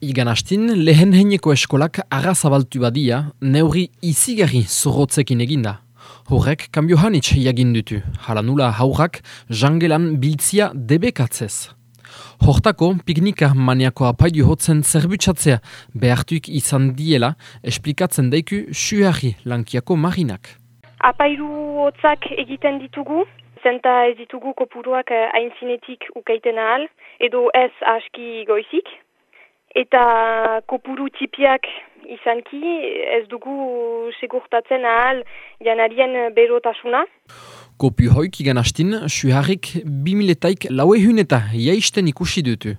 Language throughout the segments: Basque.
Igan hastin, lehen heineko eskolak agazabaltu badia, neuri izigarri zorrotzekin eginda. Horrek, kambio hanitz jagindutu, hala nula haurrak, jangelan biltzia debekatzez. Hortako, piknika maniako apaidu hotzen zerbutsatzea behartuik izan diela, esplikatzen daiku suharri lankiako marinak. Apairu hotzak egiten ditugu, zenta ez ditugu kopuruak hainzinetik ukaiten ahal, edo ez aski goizik. Eta kopuru tipiak izanki ez dugu segurtatzen ahal janarien berotasuna. Kopu hoik igan hastin, suharrik bimiletaik lauehun eta jaisten ikusi dutu.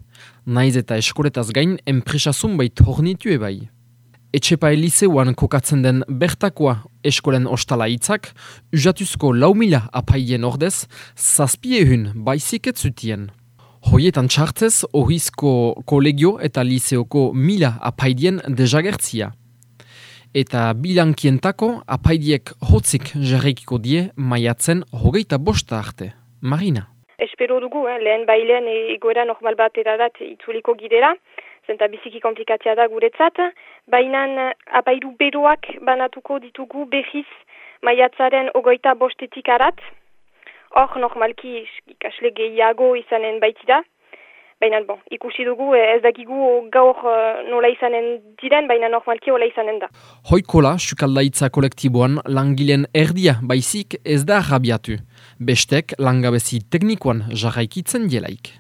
Naiz eta eskoletaz gain enpresasun bait hornitu ebai. Etxepa elizeuan kokatzen den bertakoa eskolen ostala hitzak, usatuzko lau mila apaien ordez, zazpiehun baizik zutien. Hoietan txartez, ohizko kolegio eta liseoko mila apaidien dejagertzia. Eta bilankientako apaidiek hotzik jarrekiko die maiatzen hogeita bosta arte. Marina. Espero dugu, eh? lehen bailean egoera normal bat edadat itzuliko gidera zenta biziki komplikatzea da guretzat, baina apairu beroak banatuko ditugu behiz maiatzaren ogoita bostetik arat, hor normalki ikasle gehiago izanen baitida, Baina, bon, ikusi dugu, ez dakigu gaur nola izanen diren, baina normalki hola izanen da. Hoikola, sukaldaitza kolektiboan, langileen erdia baizik ez da rabiatu. Bestek, langabezi teknikoan jarraikitzen dielaik.